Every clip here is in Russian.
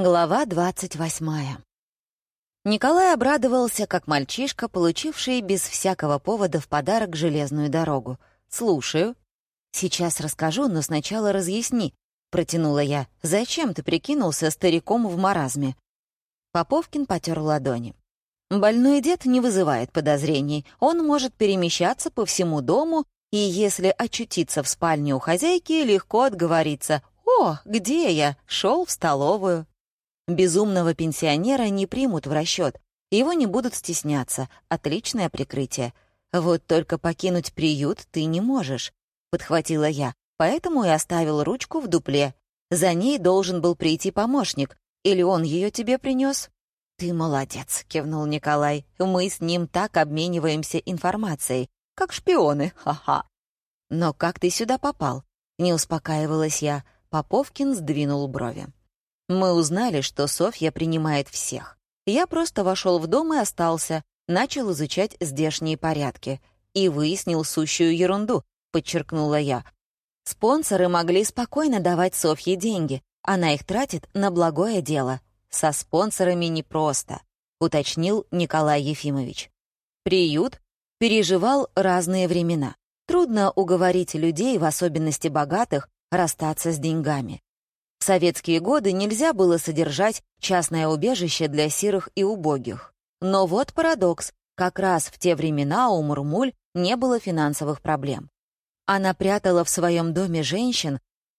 Глава двадцать восьмая. Николай обрадовался, как мальчишка, получивший без всякого повода в подарок железную дорогу. «Слушаю». «Сейчас расскажу, но сначала разъясни», — протянула я. «Зачем ты прикинулся стариком в маразме?» Поповкин потер ладони. «Больной дед не вызывает подозрений. Он может перемещаться по всему дому, и если очутиться в спальне у хозяйки, легко отговориться. «О, где я? Шел в столовую». Безумного пенсионера не примут в расчет, его не будут стесняться. Отличное прикрытие. Вот только покинуть приют ты не можешь, подхватила я, поэтому и оставил ручку в дупле. За ней должен был прийти помощник, или он ее тебе принес? «Ты молодец», — кивнул Николай. «Мы с ним так обмениваемся информацией, как шпионы, ха-ха». «Но как ты сюда попал?» — не успокаивалась я. Поповкин сдвинул брови. Мы узнали, что Софья принимает всех. Я просто вошел в дом и остался, начал изучать здешние порядки. И выяснил сущую ерунду, подчеркнула я. Спонсоры могли спокойно давать Софье деньги, она их тратит на благое дело. Со спонсорами непросто, уточнил Николай Ефимович. Приют переживал разные времена. Трудно уговорить людей, в особенности богатых, расстаться с деньгами. В советские годы нельзя было содержать частное убежище для сирых и убогих. Но вот парадокс. Как раз в те времена у Мурмуль не было финансовых проблем. Она прятала в своем доме женщин,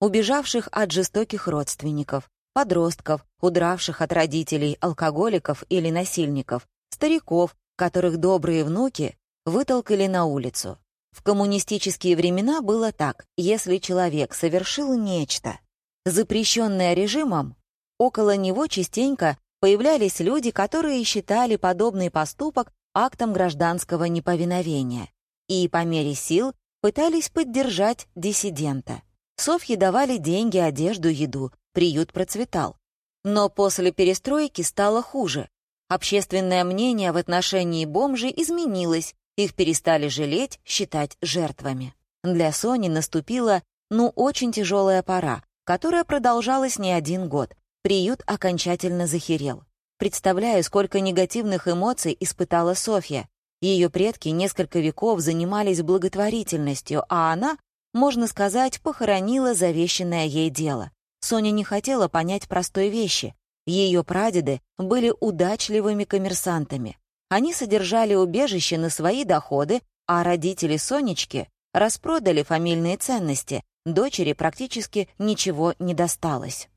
убежавших от жестоких родственников, подростков, удравших от родителей, алкоголиков или насильников, стариков, которых добрые внуки вытолкали на улицу. В коммунистические времена было так, если человек совершил нечто, запрещенное режимом, около него частенько появлялись люди, которые считали подобный поступок актом гражданского неповиновения и по мере сил пытались поддержать диссидента. Софье давали деньги, одежду, еду, приют процветал. Но после перестройки стало хуже. Общественное мнение в отношении бомжей изменилось, их перестали жалеть, считать жертвами. Для Сони наступила, ну, очень тяжелая пора, которая продолжалась не один год. Приют окончательно захерел. Представляю, сколько негативных эмоций испытала Софья. Ее предки несколько веков занимались благотворительностью, а она, можно сказать, похоронила завещанное ей дело. Соня не хотела понять простой вещи. Ее прадеды были удачливыми коммерсантами. Они содержали убежище на свои доходы, а родители Сонечки распродали фамильные ценности, дочери практически ничего не досталось.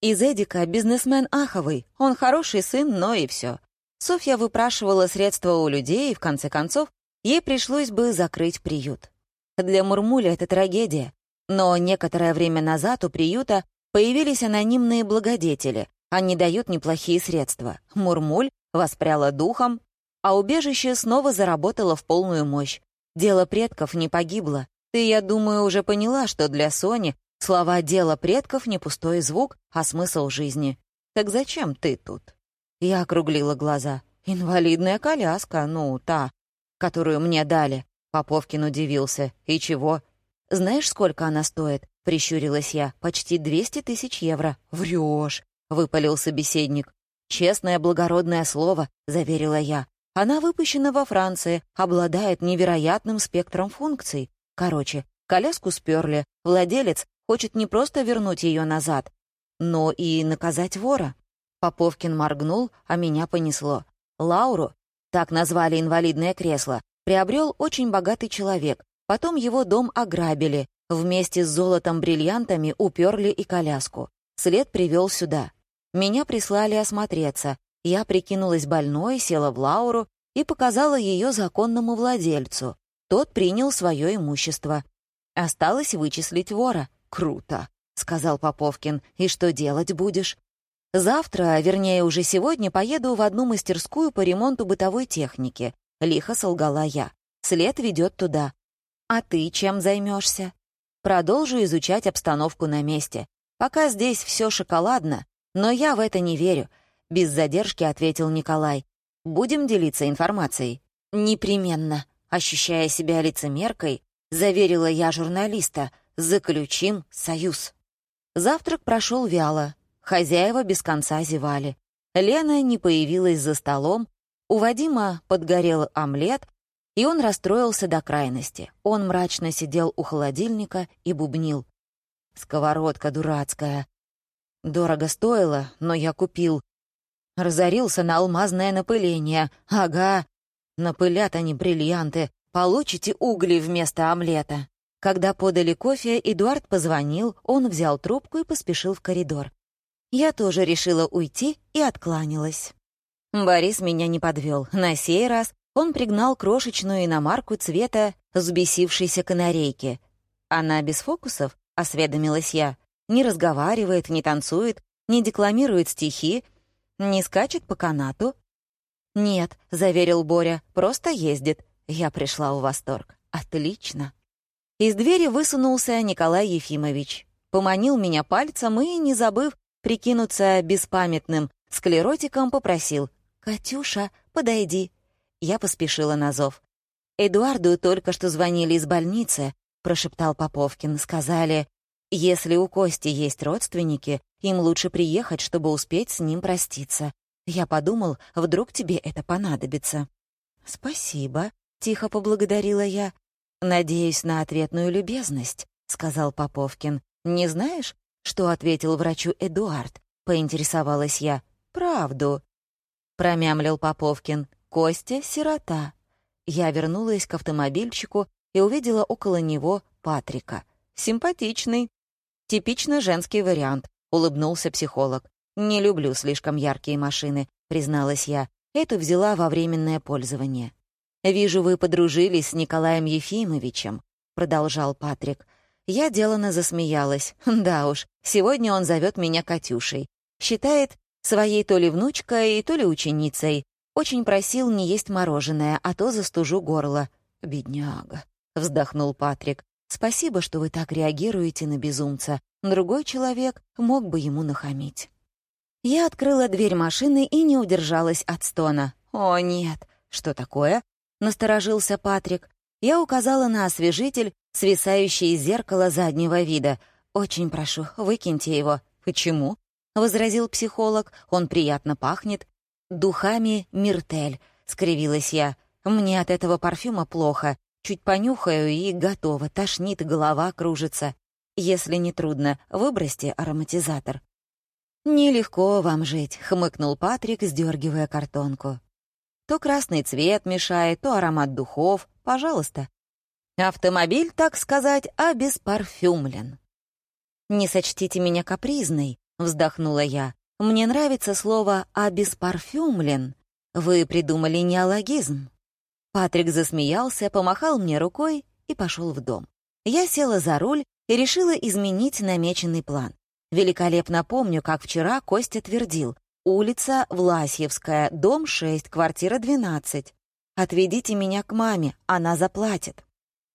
Из Эдика бизнесмен аховый, он хороший сын, но и все. Софья выпрашивала средства у людей, и в конце концов ей пришлось бы закрыть приют. Для Мурмуля это трагедия, но некоторое время назад у приюта появились анонимные благодетели, они дают неплохие средства. Мурмуль воспряла духом, а убежище снова заработало в полную мощь. Дело предков не погибло. Ты, я думаю, уже поняла, что для Сони слова «дело предков» не пустой звук, а смысл жизни. Так зачем ты тут?» Я округлила глаза. «Инвалидная коляска, ну, та, которую мне дали». Поповкин удивился. «И чего?» «Знаешь, сколько она стоит?» — прищурилась я. «Почти 200 тысяч евро». «Врешь», — выпалил собеседник. «Честное благородное слово», — заверила я. Она выпущена во Франции, обладает невероятным спектром функций. Короче, коляску сперли, владелец хочет не просто вернуть ее назад, но и наказать вора. Поповкин моргнул, а меня понесло. Лауру, так назвали инвалидное кресло, приобрел очень богатый человек. Потом его дом ограбили, вместе с золотом-бриллиантами уперли и коляску. След привел сюда. Меня прислали осмотреться, я прикинулась больной, села в Лауру и показала ее законному владельцу. Тот принял свое имущество. Осталось вычислить вора. «Круто», — сказал Поповкин. «И что делать будешь?» «Завтра, вернее, уже сегодня, поеду в одну мастерскую по ремонту бытовой техники», — лихо солгала я. «След ведет туда. А ты чем займешься?» «Продолжу изучать обстановку на месте. Пока здесь все шоколадно, но я в это не верю. Без задержки ответил Николай. «Будем делиться информацией?» «Непременно», ощущая себя лицемеркой, заверила я журналиста. «Заключим союз». Завтрак прошел вяло. Хозяева без конца зевали. Лена не появилась за столом, у Вадима подгорел омлет, и он расстроился до крайности. Он мрачно сидел у холодильника и бубнил. «Сковородка дурацкая. Дорого стоило, но я купил. Разорился на алмазное напыление. Ага, напылят они бриллианты. Получите угли вместо омлета». Когда подали кофе, Эдуард позвонил, он взял трубку и поспешил в коридор. Я тоже решила уйти и откланялась. Борис меня не подвел. На сей раз он пригнал крошечную иномарку цвета взбесившейся канарейки. «Она без фокусов?» — осведомилась я. «Не разговаривает, не танцует, не декламирует стихи, не скачет по канату?» «Нет», — заверил Боря, — «просто ездит». Я пришла в восторг. «Отлично». Из двери высунулся Николай Ефимович. Поманил меня пальцем и, не забыв прикинуться беспамятным склеротиком, попросил «Катюша, подойди». Я поспешила на зов. «Эдуарду только что звонили из больницы», — прошептал Поповкин. «Сказали, если у Кости есть родственники, им лучше приехать, чтобы успеть с ним проститься. Я подумал, вдруг тебе это понадобится». «Спасибо», — тихо поблагодарила я. «Надеюсь на ответную любезность», — сказал Поповкин. «Не знаешь, что ответил врачу Эдуард?» — поинтересовалась я. «Правду», — промямлил Поповкин. Костя — сирота. Я вернулась к автомобильчику и увидела около него Патрика. Симпатичный. Типично женский вариант, улыбнулся психолог. Не люблю слишком яркие машины, призналась я. Эту взяла во временное пользование. «Вижу, вы подружились с Николаем Ефимовичем», — продолжал Патрик. Я делано засмеялась. Да уж, сегодня он зовет меня Катюшей. Считает своей то ли внучкой, то ли ученицей. Очень просил не есть мороженое, а то застужу горло. «Бедняга», — вздохнул Патрик. «Спасибо, что вы так реагируете на безумца. Другой человек мог бы ему нахамить». Я открыла дверь машины и не удержалась от стона. «О, нет!» «Что такое?» — насторожился Патрик. Я указала на освежитель, свисающий из зеркала заднего вида. «Очень прошу, выкиньте его». «Почему?» — возразил психолог. «Он приятно пахнет, «Духами Миртель», — скривилась я. «Мне от этого парфюма плохо. Чуть понюхаю и готово. Тошнит, голова кружится. Если не трудно, выбросьте ароматизатор». «Нелегко вам жить», — хмыкнул Патрик, сдергивая картонку. «То красный цвет мешает, то аромат духов. Пожалуйста». «Автомобиль, так сказать, обеспарфюмлен». «Не сочтите меня капризной», — вздохнула я. Мне нравится слово «обеспарфюмлен». Вы придумали неологизм». Патрик засмеялся, помахал мне рукой и пошел в дом. Я села за руль и решила изменить намеченный план. Великолепно помню, как вчера Костя твердил. Улица Власьевская, дом 6, квартира 12. Отведите меня к маме, она заплатит.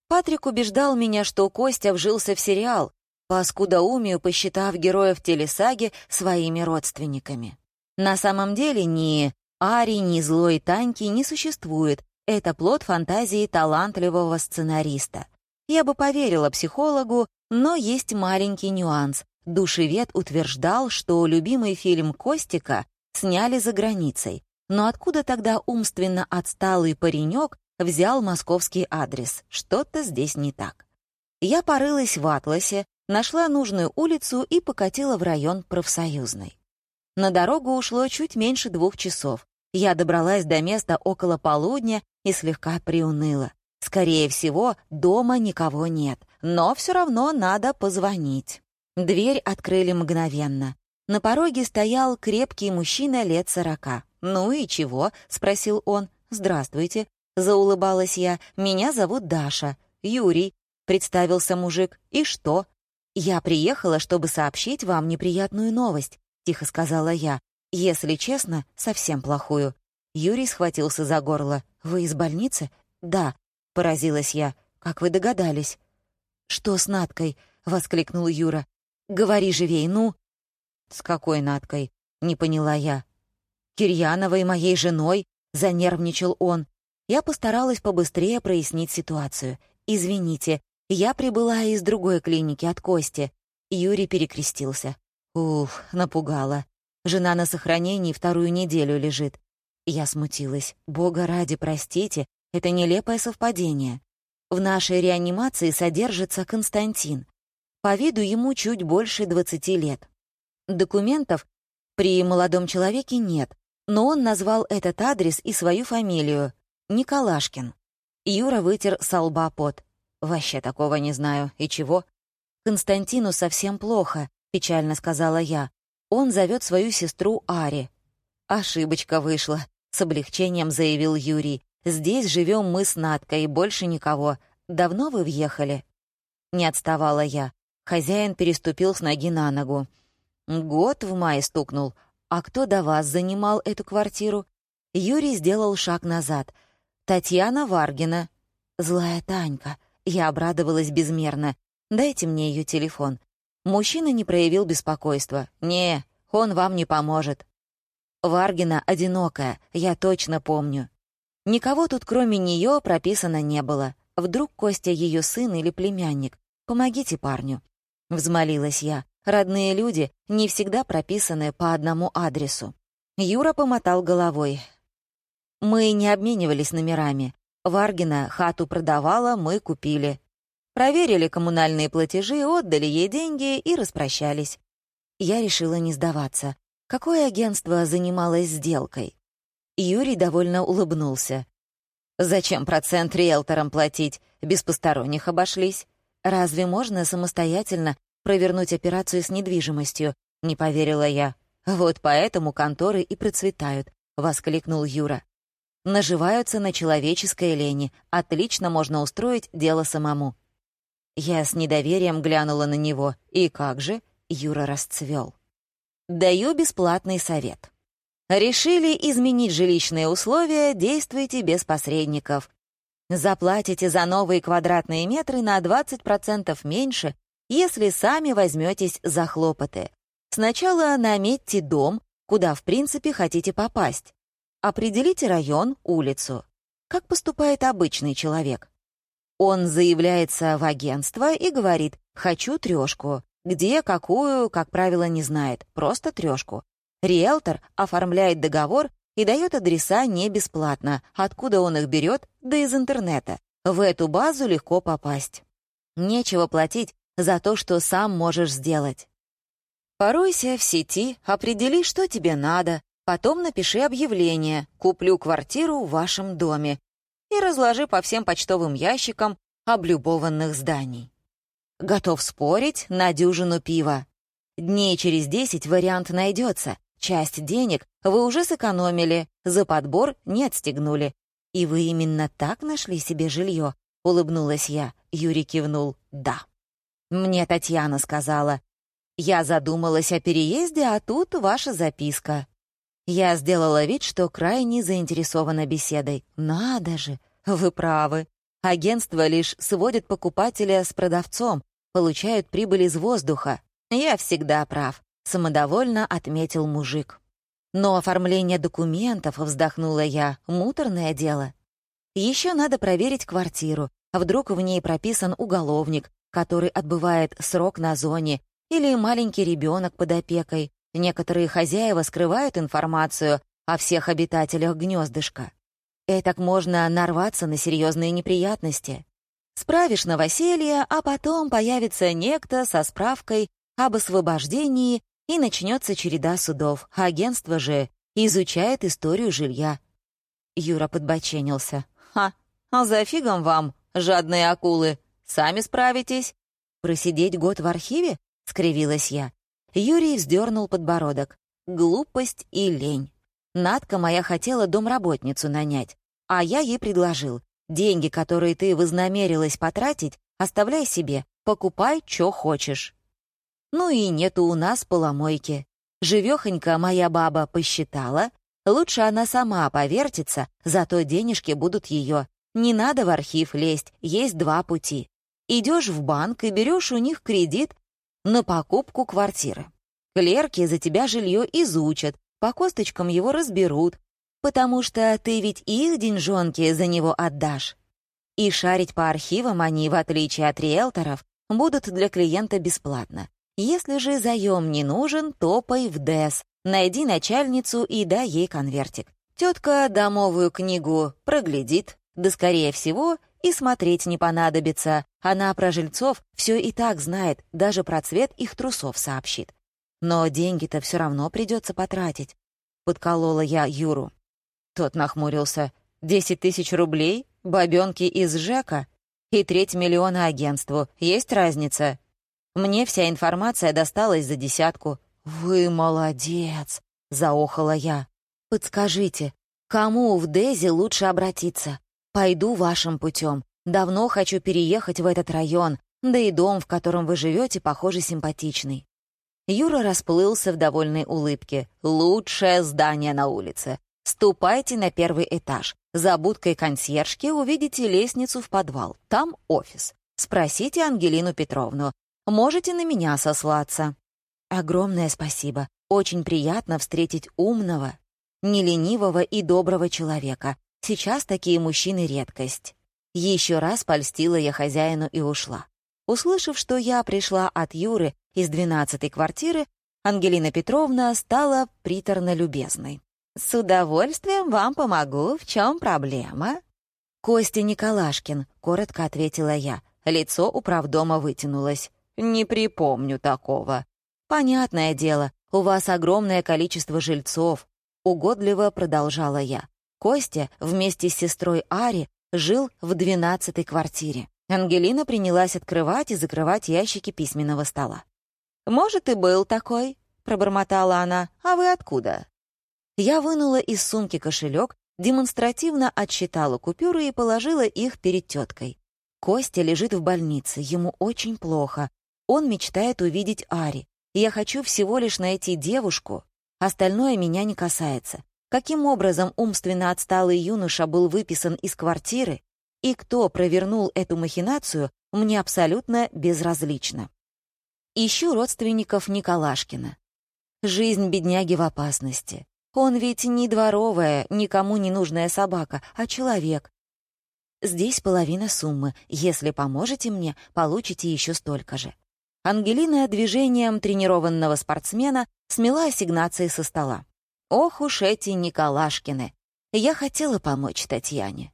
Патрик убеждал меня, что Костя вжился в сериал, по скудоумию посчитав героев телесаги своими родственниками. На самом деле ни Ари, ни злой Таньки не существует. Это плод фантазии талантливого сценариста. Я бы поверила психологу, но есть маленький нюанс. Душевед утверждал, что любимый фильм Костика сняли за границей. Но откуда тогда умственно отсталый паренек взял московский адрес? Что-то здесь не так. Я порылась в атласе, нашла нужную улицу и покатила в район профсоюзной. На дорогу ушло чуть меньше двух часов. Я добралась до места около полудня и слегка приуныла. Скорее всего, дома никого нет, но все равно надо позвонить. Дверь открыли мгновенно. На пороге стоял крепкий мужчина лет сорока. «Ну и чего?» — спросил он. «Здравствуйте», — заулыбалась я. «Меня зовут Даша». «Юрий», — представился мужик. «И что?» «Я приехала, чтобы сообщить вам неприятную новость», — тихо сказала я. «Если честно, совсем плохую». Юрий схватился за горло. «Вы из больницы?» «Да», — поразилась я. «Как вы догадались?» «Что с Надкой?» — воскликнул Юра. «Говори живей, ну!» «С какой Надкой?» — не поняла я. «Кирьяновой, моей женой», — занервничал он. Я постаралась побыстрее прояснить ситуацию. «Извините, я прибыла из другой клиники от Кости. Юрий перекрестился. Ух, напугала. Жена на сохранении вторую неделю лежит. Я смутилась. Бога ради, простите, это нелепое совпадение. В нашей реанимации содержится Константин. По виду ему чуть больше 20 лет. Документов при молодом человеке нет, но он назвал этот адрес и свою фамилию — Николашкин. Юра вытер со лба пот. «Вообще такого не знаю. И чего?» «Константину совсем плохо», — печально сказала я. «Он зовет свою сестру Ари». «Ошибочка вышла», — с облегчением заявил Юрий. «Здесь живем мы с Надкой, больше никого. Давно вы въехали?» Не отставала я. Хозяин переступил с ноги на ногу. «Год в мае стукнул. А кто до вас занимал эту квартиру?» Юрий сделал шаг назад. «Татьяна Варгина». «Злая Танька». Я обрадовалась безмерно. «Дайте мне ее телефон». Мужчина не проявил беспокойства. «Не, он вам не поможет». Варгина одинокая, я точно помню. Никого тут кроме нее прописано не было. Вдруг Костя ее сын или племянник. Помогите парню. Взмолилась я. Родные люди не всегда прописаны по одному адресу. Юра помотал головой. Мы не обменивались номерами. Варгина хату продавала, мы купили. Проверили коммунальные платежи, отдали ей деньги и распрощались. Я решила не сдаваться. Какое агентство занималось сделкой? Юрий довольно улыбнулся. «Зачем процент риэлторам платить? Без посторонних обошлись. Разве можно самостоятельно провернуть операцию с недвижимостью?» — не поверила я. «Вот поэтому конторы и процветают», — воскликнул Юра. «Наживаются на человеческой лени. Отлично можно устроить дело самому». Я с недоверием глянула на него. «И как же?» — Юра расцвел. Даю бесплатный совет. Решили изменить жилищные условия, действуйте без посредников. Заплатите за новые квадратные метры на 20% меньше, если сами возьметесь за хлопоты. Сначала наметьте дом, куда в принципе хотите попасть. Определите район, улицу. Как поступает обычный человек? Он заявляется в агентство и говорит «хочу трешку». Где, какую, как правило, не знает, просто трешку. Риэлтор оформляет договор и дает адреса не бесплатно. Откуда он их берет? Да из интернета. В эту базу легко попасть. Нечего платить за то, что сам можешь сделать. Поройся в сети, определи, что тебе надо, потом напиши объявление «Куплю квартиру в вашем доме» и разложи по всем почтовым ящикам облюбованных зданий. Готов спорить на дюжину пива. Дней через десять вариант найдется. Часть денег вы уже сэкономили, за подбор не отстегнули. И вы именно так нашли себе жилье? Улыбнулась я. Юрий кивнул. Да. Мне Татьяна сказала. Я задумалась о переезде, а тут ваша записка. Я сделала вид, что крайне заинтересована беседой. Надо же, вы правы. Агентство лишь сводит покупателя с продавцом, получают прибыль из воздуха. Я всегда прав», — самодовольно отметил мужик. «Но оформление документов, — вздохнула я, — муторное дело. Еще надо проверить квартиру. Вдруг в ней прописан уголовник, который отбывает срок на зоне, или маленький ребенок под опекой. Некоторые хозяева скрывают информацию о всех обитателях гнездышка. Этак можно нарваться на серьезные неприятности. Справишь новоселье, а потом появится некто со справкой об освобождении, и начнется череда судов. Агентство же изучает историю жилья. Юра подбоченился. «Ха, а за фигом вам, жадные акулы, сами справитесь?» «Просидеть год в архиве?» — скривилась я. Юрий вздернул подбородок. «Глупость и лень. Надка моя хотела домработницу нанять, а я ей предложил. Деньги, которые ты вознамерилась потратить, оставляй себе, покупай, что хочешь. Ну и нету у нас поломойки. Живёхонька моя баба посчитала, лучше она сама повертится, зато денежки будут ее. Не надо в архив лезть, есть два пути. Идешь в банк и берешь у них кредит на покупку квартиры. Клерки за тебя жилье изучат, по косточкам его разберут, потому что ты ведь их деньжонки за него отдашь. И шарить по архивам они, в отличие от риэлторов, будут для клиента бесплатно. Если же заем не нужен, топай в ДЭС, найди начальницу и дай ей конвертик. Тетка домовую книгу проглядит, да, скорее всего, и смотреть не понадобится. Она про жильцов все и так знает, даже про цвет их трусов сообщит. Но деньги-то все равно придется потратить. Подколола я Юру. Тот нахмурился. «Десять тысяч рублей? Бабенки из ЖЭКа? И треть миллиона агентству. Есть разница?» Мне вся информация досталась за десятку. «Вы молодец!» — заохала я. «Подскажите, кому в Дези лучше обратиться? Пойду вашим путем. Давно хочу переехать в этот район, да и дом, в котором вы живете, похоже, симпатичный». Юра расплылся в довольной улыбке. «Лучшее здание на улице. Ступайте на первый этаж. За будкой консьержки увидите лестницу в подвал. Там офис. Спросите Ангелину Петровну. Можете на меня сослаться». «Огромное спасибо. Очень приятно встретить умного, неленивого и доброго человека. Сейчас такие мужчины — редкость. Еще раз польстила я хозяину и ушла. Услышав, что я пришла от Юры из двенадцатой квартиры, Ангелина Петровна стала приторно-любезной. «С удовольствием вам помогу. В чем проблема?» «Костя Николашкин», — коротко ответила я. Лицо управдома вытянулось. «Не припомню такого». «Понятное дело, у вас огромное количество жильцов. Угодливо продолжала я. Костя вместе с сестрой Ари жил в двенадцатой квартире. Ангелина принялась открывать и закрывать ящики письменного стола. «Может, и был такой», — пробормотала она. «А вы откуда?» Я вынула из сумки кошелек, демонстративно отсчитала купюры и положила их перед теткой. Костя лежит в больнице, ему очень плохо. Он мечтает увидеть Ари. Я хочу всего лишь найти девушку, Остальное меня не касается. Каким образом умственно отсталый юноша был выписан из квартиры и кто провернул эту махинацию, мне абсолютно безразлично. Ищу родственников Николашкина. Жизнь бедняги в опасности. Он ведь не дворовая, никому не нужная собака, а человек. Здесь половина суммы. Если поможете мне, получите еще столько же. Ангелина движением тренированного спортсмена смела ассигнации со стола. Ох уж эти Николашкины! Я хотела помочь Татьяне.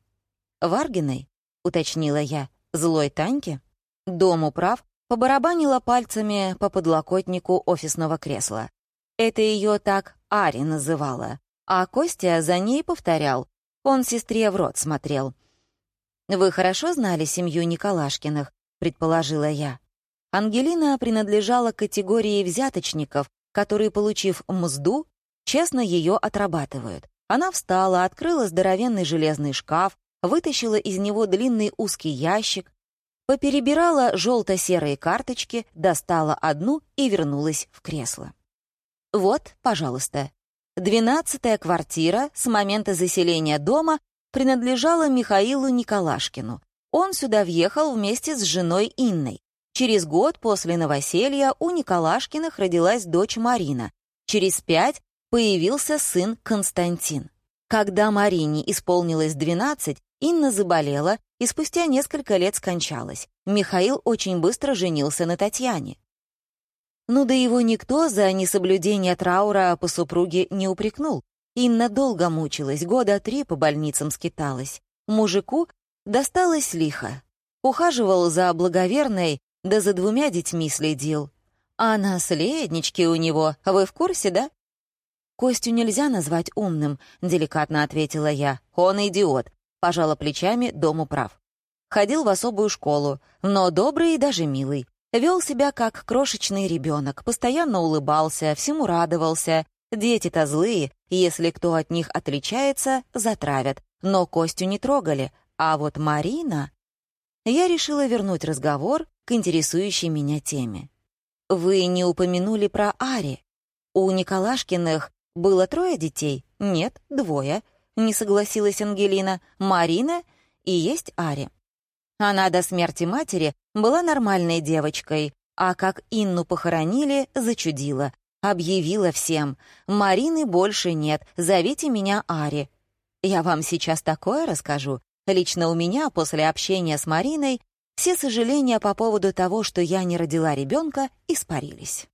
«Варгиной?» — уточнила я. «Злой Таньке?» Дом управ побарабанила пальцами по подлокотнику офисного кресла. Это ее так Ари называла, а Костя за ней повторял. Он сестре в рот смотрел. «Вы хорошо знали семью Николашкиных?» — предположила я. Ангелина принадлежала категории взяточников, которые, получив мзду, честно ее отрабатывают. Она встала, открыла здоровенный железный шкаф, вытащила из него длинный узкий ящик, поперебирала желто-серые карточки, достала одну и вернулась в кресло. «Вот, пожалуйста. Двенадцатая квартира с момента заселения дома принадлежала Михаилу Николашкину. Он сюда въехал вместе с женой Инной. Через год после новоселья у Николашкиных родилась дочь Марина. Через пять появился сын Константин. Когда Марине исполнилось 12, Инна заболела и спустя несколько лет скончалась. Михаил очень быстро женился на Татьяне. Ну да его никто за несоблюдение траура по супруге не упрекнул. Инна долго мучилась, года три по больницам скиталась. Мужику досталось лихо. Ухаживал за благоверной, да за двумя детьми следил. А наследнички у него, вы в курсе, да? «Костю нельзя назвать умным», — деликатно ответила я. «Он идиот», — пожала плечами, дому прав. Ходил в особую школу, но добрый и даже милый. Вел себя как крошечный ребенок, постоянно улыбался, всему радовался. Дети-то злые, если кто от них отличается, затравят. Но Костю не трогали. А вот Марина... Я решила вернуть разговор к интересующей меня теме. «Вы не упомянули про Ари. У Николашкиных было трое детей? Нет, двое», — не согласилась Ангелина. «Марина и есть Ари. Она до смерти матери была нормальной девочкой, а как Инну похоронили, зачудила. Объявила всем. «Марины больше нет, зовите меня Ари». Я вам сейчас такое расскажу. Лично у меня после общения с Мариной Все сожаления по поводу того, что я не родила ребенка, испарились.